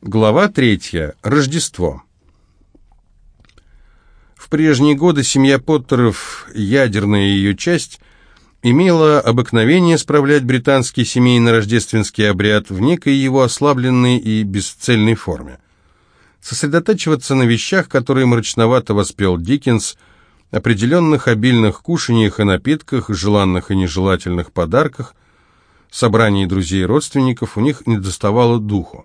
Глава третья. Рождество. В прежние годы семья Поттеров, ядерная ее часть, имела обыкновение справлять британский семейный рождественский обряд в некой его ослабленной и бесцельной форме. Сосредотачиваться на вещах, которые мрачновато воспел Диккенс, определенных обильных кушаниях и напитках, желанных и нежелательных подарках, собрании друзей и родственников у них не доставало духу.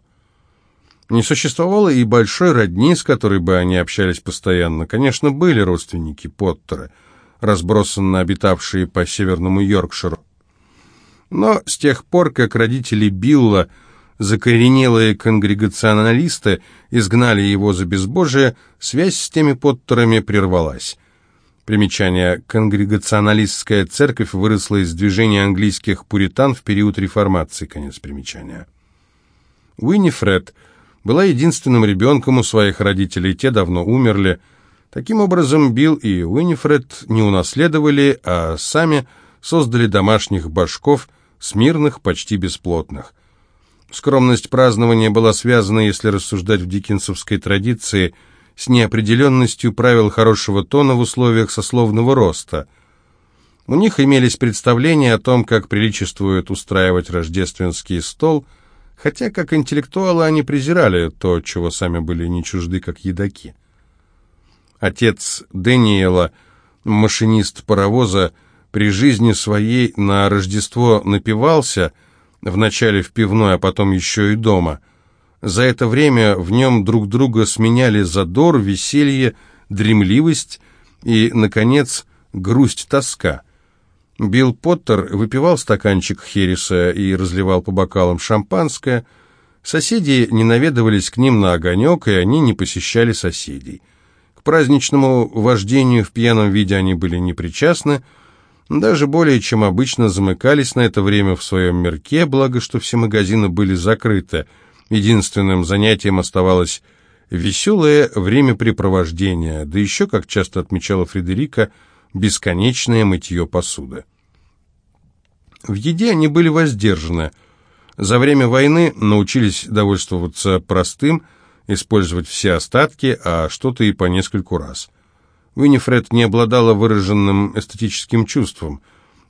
Не существовало и большой родни, с которой бы они общались постоянно. Конечно, были родственники Поттера, разбросанно обитавшие по северному Йоркширу. Но с тех пор, как родители Билла, закоренелые конгрегационалисты, изгнали его за безбожие, связь с теми Поттерами прервалась. Примечание. Конгрегационалистская церковь выросла из движения английских пуритан в период реформации. Конец примечания. Уиннифред – была единственным ребенком у своих родителей, те давно умерли. Таким образом, Билл и Уинифред не унаследовали, а сами создали домашних башков, смирных, почти бесплотных. Скромность празднования была связана, если рассуждать в диккенсовской традиции, с неопределенностью правил хорошего тона в условиях сословного роста. У них имелись представления о том, как приличествует устраивать рождественский стол – хотя как интеллектуалы они презирали то, чего сами были не чужды, как едаки. Отец Дэниела, машинист паровоза, при жизни своей на Рождество напивался, вначале в пивной, а потом еще и дома. За это время в нем друг друга сменяли задор, веселье, дремливость и, наконец, грусть-тоска – Билл Поттер выпивал стаканчик Хереса и разливал по бокалам шампанское. Соседи не наведывались к ним на огонек, и они не посещали соседей. К праздничному вождению в пьяном виде они были непричастны, даже более чем обычно замыкались на это время в своем мирке, благо что все магазины были закрыты. Единственным занятием оставалось веселое времяпрепровождение, да еще, как часто отмечала Фредерика, бесконечное мытье посуды. В еде они были воздержаны. За время войны научились довольствоваться простым, использовать все остатки, а что-то и по нескольку раз. Уинифред не обладала выраженным эстетическим чувством.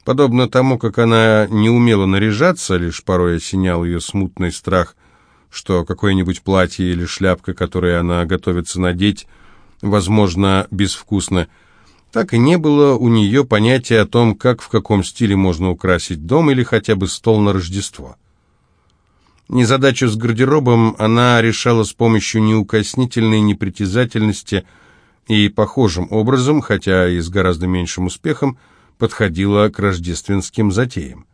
Подобно тому, как она не умела наряжаться, лишь порой осенял ее смутный страх, что какое-нибудь платье или шляпка, которые она готовится надеть, возможно, безвкусно, так и не было у нее понятия о том, как в каком стиле можно украсить дом или хотя бы стол на Рождество. Незадачу с гардеробом она решала с помощью неукоснительной непритязательности и похожим образом, хотя и с гораздо меньшим успехом, подходила к рождественским затеям.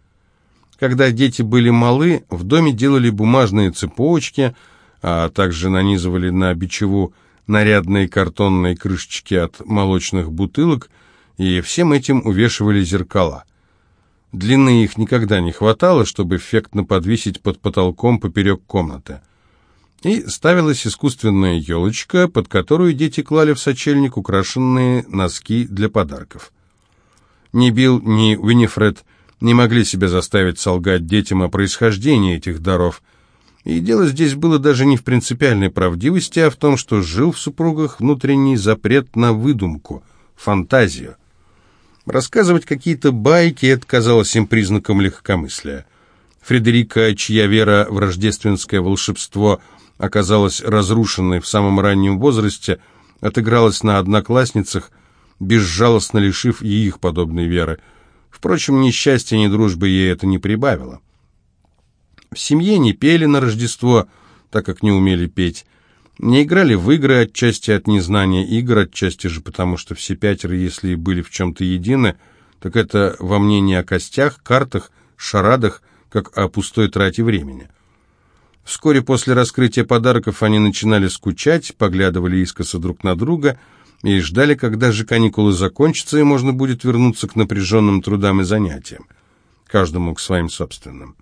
Когда дети были малы, в доме делали бумажные цепочки, а также нанизывали на бичеву нарядные картонные крышечки от молочных бутылок, и всем этим увешивали зеркала. Длины их никогда не хватало, чтобы эффектно подвесить под потолком поперек комнаты. И ставилась искусственная елочка, под которую дети клали в сочельник украшенные носки для подарков. Ни Билл, ни Уинифред не могли себя заставить солгать детям о происхождении этих даров – и дело здесь было даже не в принципиальной правдивости, а в том, что жил в супругах внутренний запрет на выдумку, фантазию. Рассказывать какие-то байки – это казалось им признаком легкомыслия. Фредерика, чья вера в рождественское волшебство оказалась разрушенной в самом раннем возрасте, отыгралась на одноклассницах, безжалостно лишив и их подобной веры. Впрочем, ни счастья, ни дружбы ей это не прибавило. В семье не пели на Рождество, так как не умели петь. Не играли в игры отчасти от незнания игр, отчасти же потому, что все пятеро, если и были в чем-то едины, так это во мнении о костях, картах, шарадах, как о пустой трате времени. Вскоре после раскрытия подарков они начинали скучать, поглядывали искоса друг на друга и ждали, когда же каникулы закончатся, и можно будет вернуться к напряженным трудам и занятиям, каждому к своим собственным.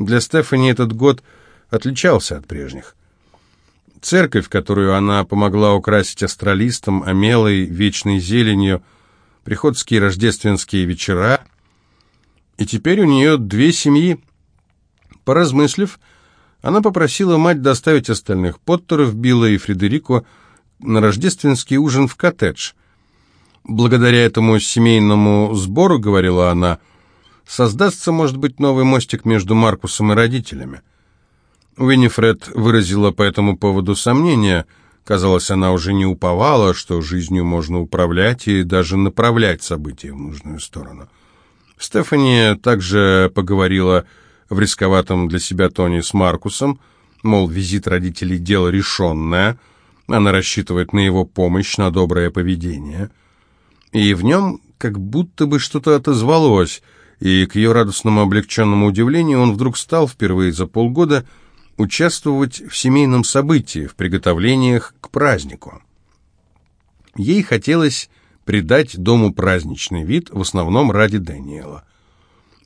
Для Стефани этот год отличался от прежних. Церковь, которую она помогла украсить астралистом, омелой, вечной зеленью, приходские рождественские вечера, и теперь у нее две семьи. Поразмыслив, она попросила мать доставить остальных Поттеров, Билла и Фредерико на рождественский ужин в коттедж. «Благодаря этому семейному сбору, — говорила она, — создастся, может быть, новый мостик между Маркусом и родителями». Уиннифред выразила по этому поводу сомнения. Казалось, она уже не уповала, что жизнью можно управлять и даже направлять события в нужную сторону. Стефани также поговорила в рисковатом для себя тоне с Маркусом, мол, визит родителей – дело решенное, она рассчитывает на его помощь, на доброе поведение. И в нем как будто бы что-то отозвалось, и к ее радостному облегченному удивлению он вдруг стал впервые за полгода участвовать в семейном событии, в приготовлениях к празднику. Ей хотелось придать дому праздничный вид, в основном ради Дэниела.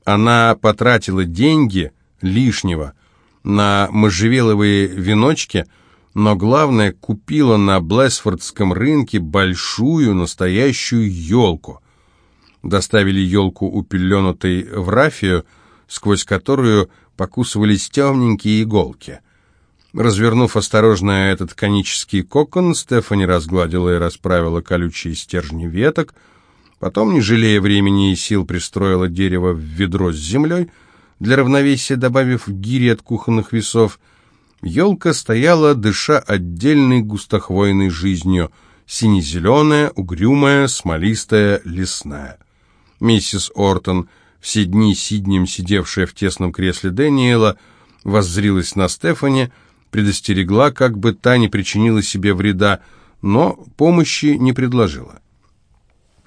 Она потратила деньги лишнего на можжевеловые веночки, но главное, купила на Блэсфордском рынке большую настоящую елку. Доставили елку упеленутой в рафию, сквозь которую покусывались темненькие иголки. Развернув осторожно этот конический кокон, Стефани разгладила и расправила колючие стержни веток, Потом, не жалея времени и сил, пристроила дерево в ведро с землей, для равновесия добавив гири от кухонных весов. Елка стояла, дыша отдельной густохвойной жизнью, сине-зеленая, угрюмая, смолистая, лесная. Миссис Ортон, все дни сиднем сидевшая в тесном кресле Дэниела, воззрилась на Стефани, предостерегла, как бы та не причинила себе вреда, но помощи не предложила.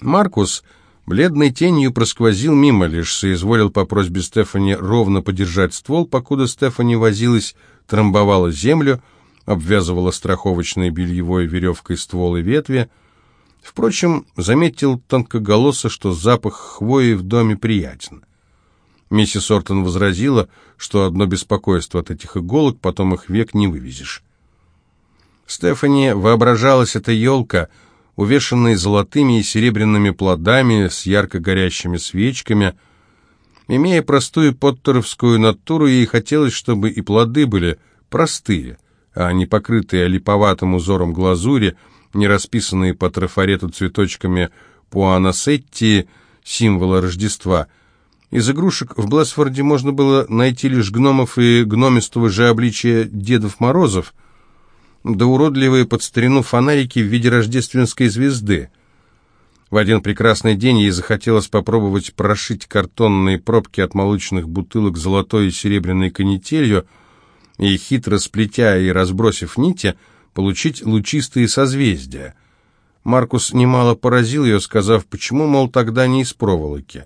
Маркус бледной тенью просквозил мимо, лишь соизволил по просьбе Стефани ровно подержать ствол, покуда Стефани возилась, трамбовала землю, обвязывала страховочной бельевой веревкой ствол и ветви. Впрочем, заметил тонкоголосо, что запах хвои в доме приятен. Миссис Ортон возразила, что одно беспокойство от этих иголок, потом их век не вывезешь. Стефани воображалась эта елка — увешанный золотыми и серебряными плодами с ярко горящими свечками. Имея простую поттеровскую натуру, ей хотелось, чтобы и плоды были простые, а не покрытые липоватым узором глазури, не расписанные по трафарету цветочками пуанасетти, символа Рождества. Из игрушек в Блэсфорде можно было найти лишь гномов и гномистого же обличия Дедов Морозов — да уродливые под старину фонарики в виде рождественской звезды. В один прекрасный день ей захотелось попробовать прошить картонные пробки от молочных бутылок золотой и серебряной канителью и, хитро сплетя и разбросив нити, получить лучистые созвездия. Маркус немало поразил ее, сказав, почему, мол, тогда не из проволоки.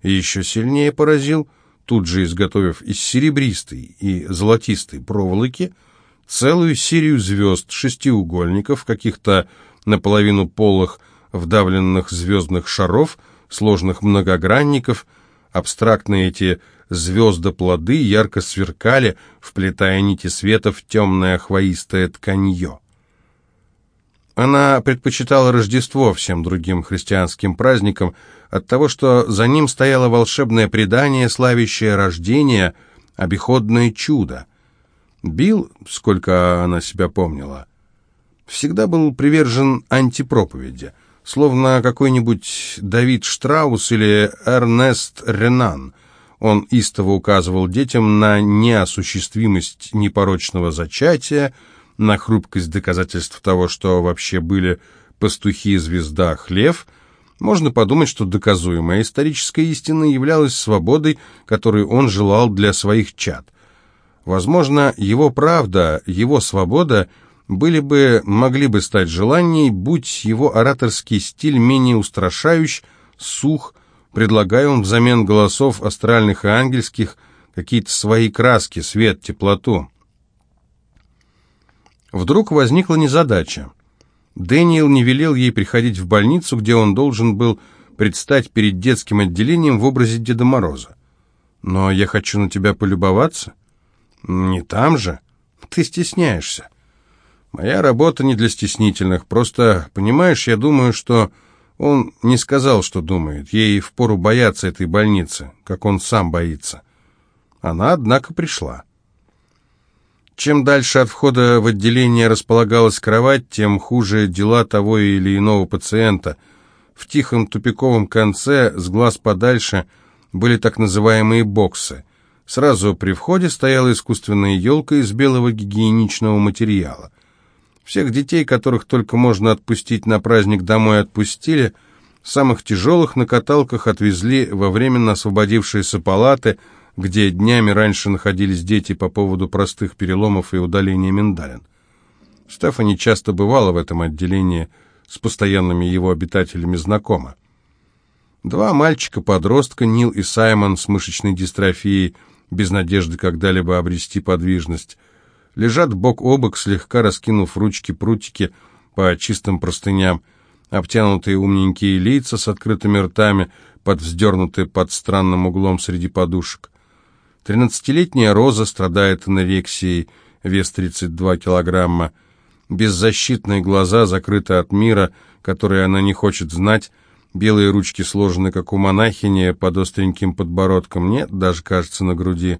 И еще сильнее поразил, тут же изготовив из серебристой и золотистой проволоки – целую серию звезд, шестиугольников, каких-то наполовину полых вдавленных звездных шаров, сложных многогранников. Абстрактные эти звезды-плоды ярко сверкали, вплетая нити света в темное хвоистое тканье. Она предпочитала Рождество всем другим христианским праздникам от того, что за ним стояло волшебное предание, славящее рождение, обиходное чудо. Билл, сколько она себя помнила, всегда был привержен антипроповеди, словно какой-нибудь Давид Штраус или Эрнест Ренан. Он истово указывал детям на неосуществимость непорочного зачатия, на хрупкость доказательств того, что вообще были пастухи, звезда, хлев. Можно подумать, что доказуемая историческая истина являлась свободой, которую он желал для своих чад – Возможно, его правда, его свобода были бы, могли бы стать желанием, будь его ораторский стиль менее устрашающий, сух, предлагая он взамен голосов астральных и ангельских какие-то свои краски, свет, теплоту. Вдруг возникла незадача. Дэниел не велел ей приходить в больницу, где он должен был предстать перед детским отделением в образе Деда Мороза. «Но я хочу на тебя полюбоваться». «Не там же? Ты стесняешься». «Моя работа не для стеснительных. Просто, понимаешь, я думаю, что он не сказал, что думает. Ей впору бояться этой больницы, как он сам боится». Она, однако, пришла. Чем дальше от входа в отделение располагалась кровать, тем хуже дела того или иного пациента. В тихом тупиковом конце, с глаз подальше, были так называемые боксы. Сразу при входе стояла искусственная елка из белого гигиеничного материала. Всех детей, которых только можно отпустить на праздник домой, отпустили. Самых тяжелых на каталках отвезли во временно освободившиеся палаты – где днями раньше находились дети по поводу простых переломов и удаления миндалин. Стефани часто бывала в этом отделении, с постоянными его обитателями знакома. Два мальчика-подростка, Нил и Саймон, с мышечной дистрофией, без надежды когда-либо обрести подвижность, лежат бок о бок, слегка раскинув ручки-прутики по чистым простыням, обтянутые умненькие лица с открытыми ртами, подвздернутые под странным углом среди подушек. Тринадцатилетняя Роза страдает анорексией, вес 32 килограмма. Беззащитные глаза закрыты от мира, который она не хочет знать. Белые ручки сложены, как у монахини, под остреньким подбородком. Нет, даже, кажется, на груди.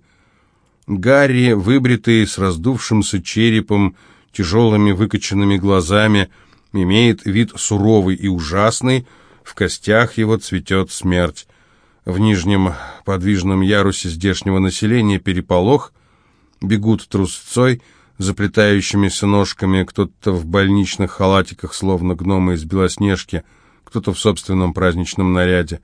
Гарри, выбритый, с раздувшимся черепом, тяжелыми выкоченными глазами, имеет вид суровый и ужасный, в костях его цветет смерть. В нижнем подвижном ярусе здешнего населения переполох, бегут трусцой, заплетающимися ножками, кто-то в больничных халатиках, словно гномы из Белоснежки, кто-то в собственном праздничном наряде.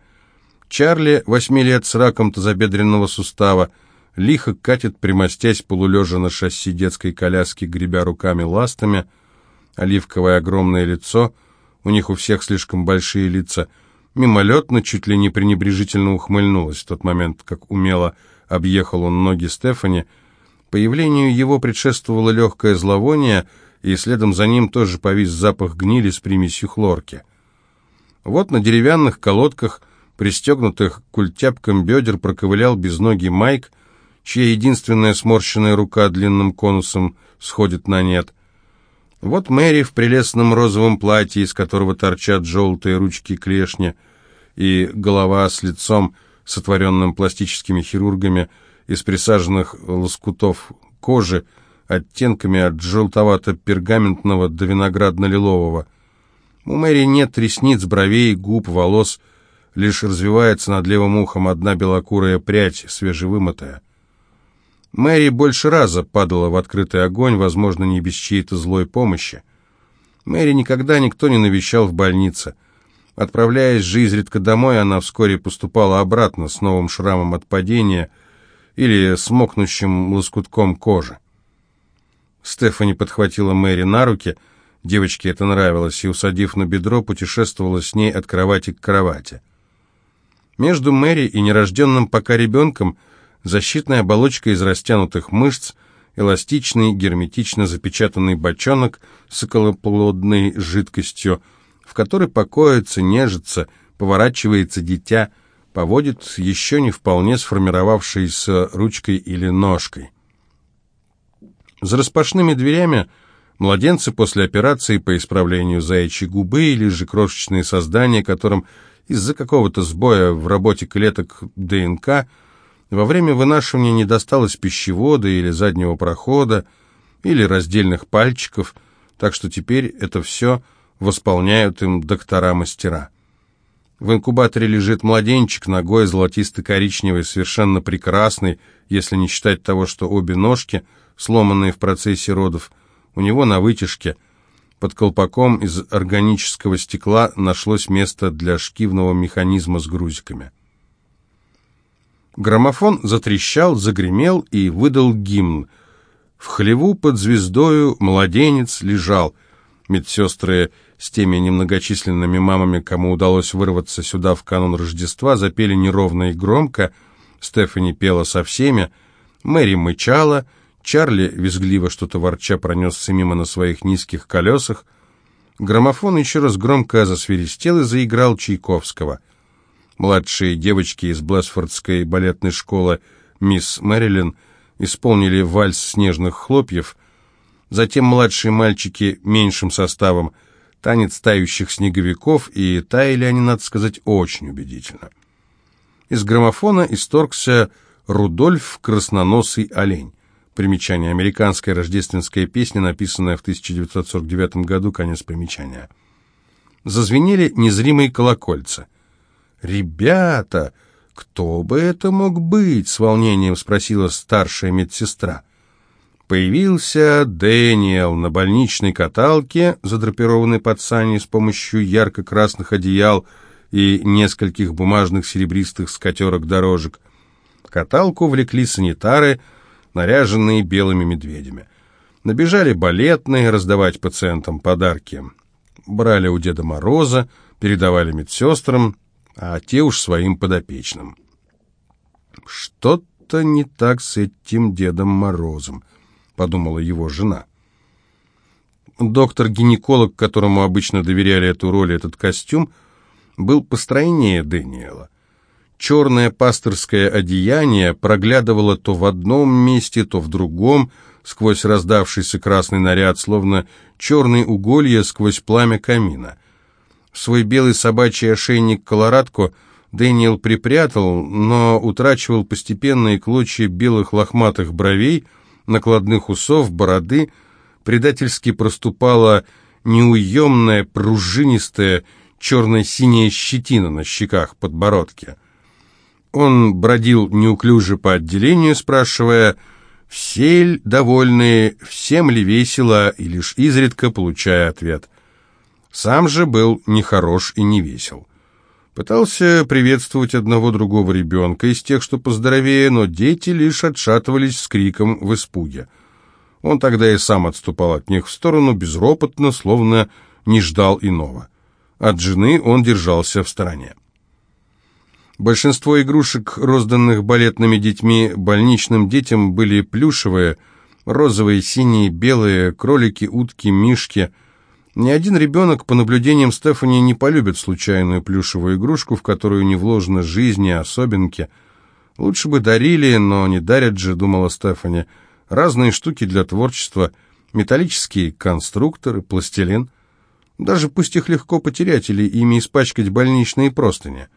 Чарли, восьми лет, с раком тазобедренного сустава, лихо катит, примостясь полулежа на шасси детской коляски, гребя руками ластами, оливковое огромное лицо, у них у всех слишком большие лица — мимолетно, чуть ли не пренебрежительно ухмыльнулась в тот момент, как умело объехал он ноги Стефани. Появлению его предшествовало легкое зловоние, и следом за ним тоже повис запах гнили с примесью хлорки. Вот на деревянных колодках, пристегнутых культяпкам бедер, проковылял безногий Майк, чья единственная сморщенная рука длинным конусом сходит на нет. Вот Мэри в прелестном розовом платье, из которого торчат желтые ручки клешни, и голова с лицом, сотворенным пластическими хирургами, из присаженных лоскутов кожи, оттенками от желтовато-пергаментного до виноградно-лилового. У Мэри нет ресниц, бровей, губ, волос, лишь развивается над левым ухом одна белокурая прядь, свежевымытая. Мэри больше раза падала в открытый огонь, возможно, не без чьей-то злой помощи. Мэри никогда никто не навещал в больнице. Отправляясь же изредка домой, она вскоре поступала обратно с новым шрамом от падения или с мокнущим лоскутком кожи. Стефани подхватила Мэри на руки, девочке это нравилось, и, усадив на бедро, путешествовала с ней от кровати к кровати. Между Мэри и нерожденным пока ребенком – защитная оболочка из растянутых мышц, эластичный, герметично запечатанный бочонок с околоплодной жидкостью, в которой покоится, нежится, поворачивается дитя, поводит еще не вполне сформировавшейся ручкой или ножкой. За распашными дверями младенцы после операции по исправлению заячьей губы или же крошечные создания, которым из-за какого-то сбоя в работе клеток ДНК – во время вынашивания не досталось пищевода или заднего прохода, или раздельных пальчиков, так что теперь это все восполняют им доктора-мастера. В инкубаторе лежит младенчик, ногой золотисто-коричневый, совершенно прекрасный, если не считать того, что обе ножки, сломанные в процессе родов, у него на вытяжке. Под колпаком из органического стекла нашлось место для шкивного механизма с грузиками. Граммофон затрещал, загремел и выдал гимн. В хлеву под звездою младенец лежал. Медсестры с теми немногочисленными мамами, кому удалось вырваться сюда в канун Рождества, запели неровно и громко. Стефани пела со всеми. Мэри мычала. Чарли, визгливо что-то ворча, пронесся мимо на своих низких колесах. Граммофон еще раз громко засвиристел и заиграл Чайковского — Младшие девочки из Блэсфордской балетной школы «Мисс Мэрилин» исполнили вальс снежных хлопьев, затем младшие мальчики меньшим составом танец тающих снеговиков, и таяли они, надо сказать, очень убедительно. Из граммофона исторгся Рудольф Красноносый олень. Примечание. Американская рождественская песня, написанная в 1949 году, конец примечания. Зазвенели незримые колокольца. «Ребята, кто бы это мог быть?» — с волнением спросила старшая медсестра. Появился Дэниел на больничной каталке, задрапированной под сани с помощью ярко-красных одеял и нескольких бумажных серебристых скатерок-дорожек. Каталку влекли санитары — наряженные белыми медведями. Набежали балетные раздавать пациентам подарки. Брали у Деда Мороза, передавали медсестрам, а те уж своим подопечным. «Что-то не так с этим Дедом Морозом», — подумала его жена. Доктор-гинеколог, которому обычно доверяли эту роль и этот костюм, был постройнее Дэниела. Черное пасторское одеяние проглядывало то в одном месте, то в другом, сквозь раздавшийся красный наряд, словно черные уголья сквозь пламя камина. Свой белый собачий ошейник колорадку Дэниел припрятал, но утрачивал постепенные клочья белых лохматых бровей, накладных усов, бороды, предательски проступала неуемная, пружинистая, черно-синяя щетина на щеках подбородке. Он бродил неуклюже по отделению, спрашивая, все ли довольны, всем ли весело, и лишь изредка получая ответ. Сам же был нехорош и не весел. Пытался приветствовать одного другого ребенка из тех, что поздоровее, но дети лишь отшатывались с криком в испуге. Он тогда и сам отступал от них в сторону безропотно, словно не ждал иного. От жены он держался в стороне. Большинство игрушек, розданных балетными детьми, больничным детям, были плюшевые, розовые, синие, белые, кролики, утки, мишки. Ни один ребенок, по наблюдениям Стефани, не полюбит случайную плюшевую игрушку, в которую не вложена жизнь и особенки. Лучше бы дарили, но не дарят же, думала Стефани. Разные штуки для творчества, металлические конструкторы, пластилин. Даже пусть их легко потерять или ими испачкать больничные простыни.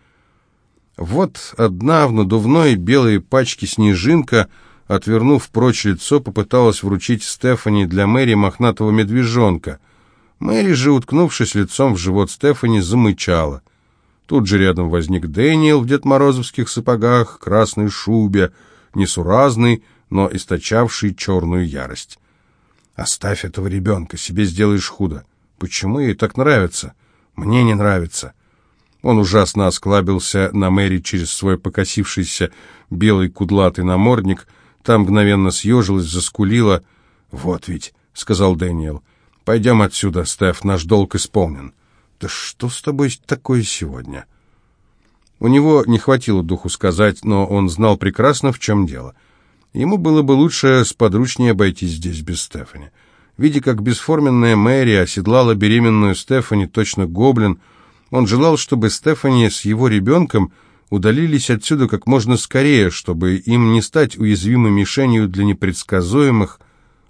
Вот одна в надувной белой пачке снежинка, отвернув прочь лицо, попыталась вручить Стефани для Мэри мохнатого медвежонка. Мэри же, уткнувшись лицом в живот Стефани, замычала. Тут же рядом возник Дэниел в дедморозовских сапогах, красной шубе, несуразный, но источавший черную ярость. «Оставь этого ребенка, себе сделаешь худо. Почему ей так нравится? Мне не нравится. Он ужасно осклабился на Мэри через свой покосившийся белый кудлатый намордник, там мгновенно съежилась, заскулила. «Вот ведь», — сказал Дэниел, — «пойдем отсюда, Стеф, наш долг исполнен». «Да что с тобой такое сегодня?» У него не хватило духу сказать, но он знал прекрасно, в чем дело. Ему было бы лучше сподручнее обойтись здесь без Стефани. Видя, как бесформенная Мэри оседлала беременную Стефани, точно гоблин, он желал, чтобы Стефани с его ребенком удалились отсюда как можно скорее, чтобы им не стать уязвимой мишенью для непредсказуемых,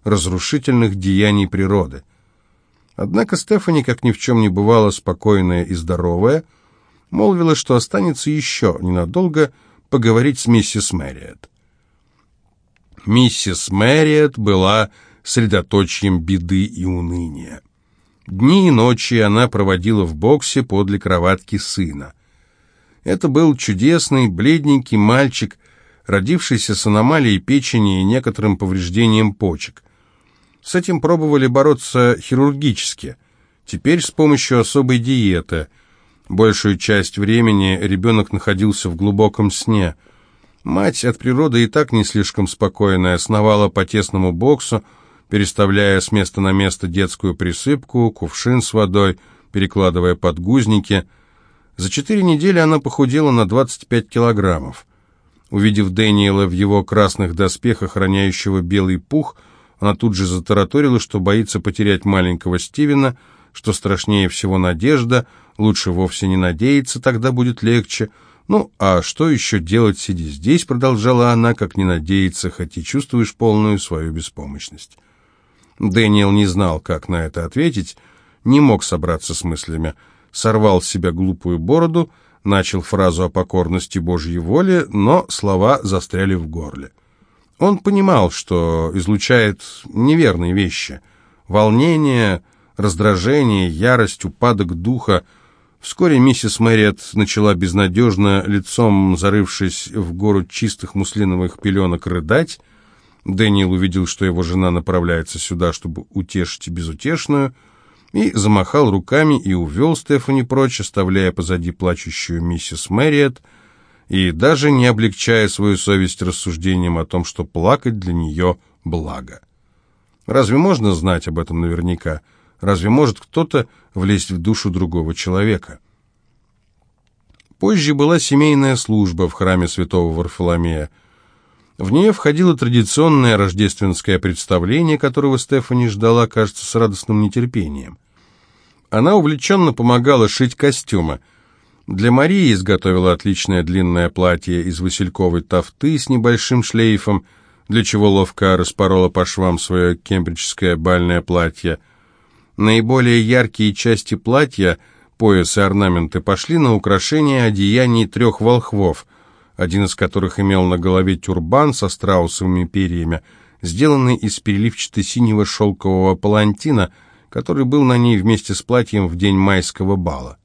разрушительных деяний природы. Однако Стефани, как ни в чем не бывало спокойная и здоровая, молвила, что останется еще ненадолго поговорить с миссис Мэриет. Миссис Мэриет была средоточием беды и уныния. Дни и ночи она проводила в боксе подле кроватки сына. Это был чудесный, бледненький мальчик, родившийся с аномалией печени и некоторым повреждением почек. С этим пробовали бороться хирургически, теперь с помощью особой диеты. Большую часть времени ребенок находился в глубоком сне. Мать от природы и так не слишком спокойная, сновала по тесному боксу, переставляя с места на место детскую присыпку, кувшин с водой, перекладывая подгузники. За четыре недели она похудела на 25 килограммов. Увидев Дэниела в его красных доспехах, охраняющего белый пух, она тут же затараторила, что боится потерять маленького Стивена, что страшнее всего надежда, лучше вовсе не надеяться, тогда будет легче. Ну, а что еще делать, сидя здесь, продолжала она, как не надеяться, хоть и чувствуешь полную свою беспомощность. Дэниел не знал, как на это ответить, не мог собраться с мыслями. Сорвал с себя глупую бороду, начал фразу о покорности Божьей воле, но слова застряли в горле. Он понимал, что излучает неверные вещи. Волнение, раздражение, ярость, упадок духа. Вскоре миссис Мэриет начала безнадежно, лицом зарывшись в гору чистых муслиновых пеленок, рыдать. Дэниел увидел, что его жена направляется сюда, чтобы утешить безутешную, и замахал руками и увел Стефани прочь, оставляя позади плачущую миссис Мэриет, и даже не облегчая свою совесть рассуждением о том, что плакать для нее благо. Разве можно знать об этом наверняка? Разве может кто-то влезть в душу другого человека? Позже была семейная служба в храме святого Варфоломея. В нее входило традиционное рождественское представление, которого Стефани ждала, кажется, с радостным нетерпением. Она увлеченно помогала шить костюмы – для Марии изготовила отличное длинное платье из васильковой тафты с небольшим шлейфом, для чего ловко распорола по швам свое кембриджское бальное платье. Наиболее яркие части платья, пояс и орнаменты, пошли на украшение одеяний трех волхвов, один из которых имел на голове тюрбан со страусовыми перьями, сделанный из переливчато-синего шелкового палантина, который был на ней вместе с платьем в день майского бала.